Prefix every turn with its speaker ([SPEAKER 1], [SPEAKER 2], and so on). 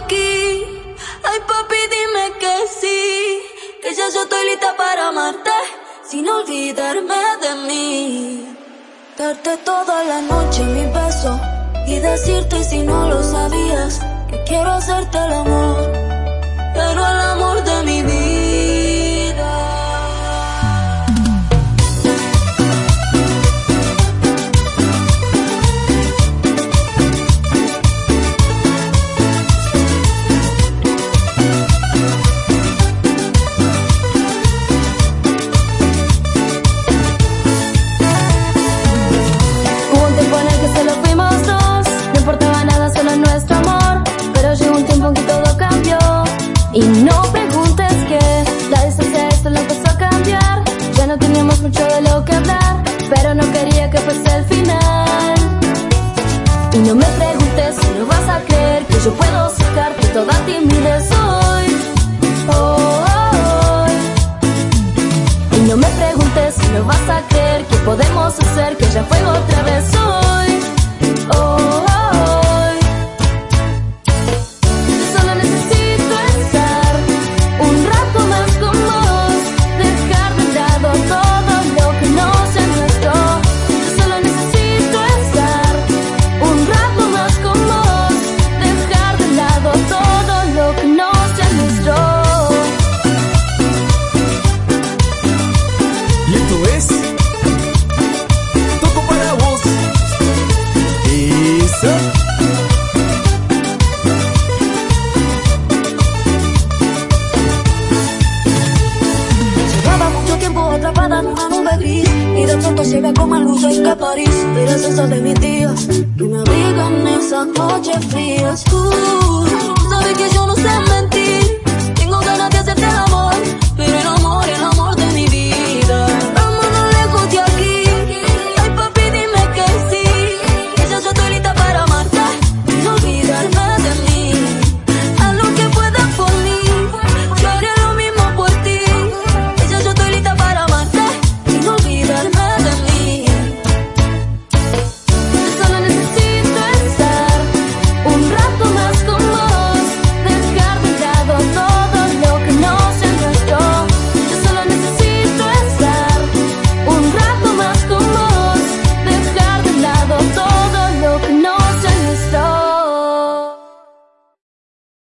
[SPEAKER 1] aquí. Ay, papi, dime que sí. Que ya yo estoy lista para amarte. Sin olvidarme de mí. Darte toda la noche mi beso. Y decirte si no lo sabías. Que quiero hacerte el amor.
[SPEAKER 2] Y no me preguntes si no vas a creer que yo puedo sacarte toda timidez hoy. Hoy. Y no me preguntes si no vas a creer que podemos hacer que ya fue otra vez. Hoy.
[SPEAKER 1] Pronto llega como luz que París. Eres esa de mis días Que me abrigan esas noches frías. Uh,